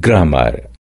Grammar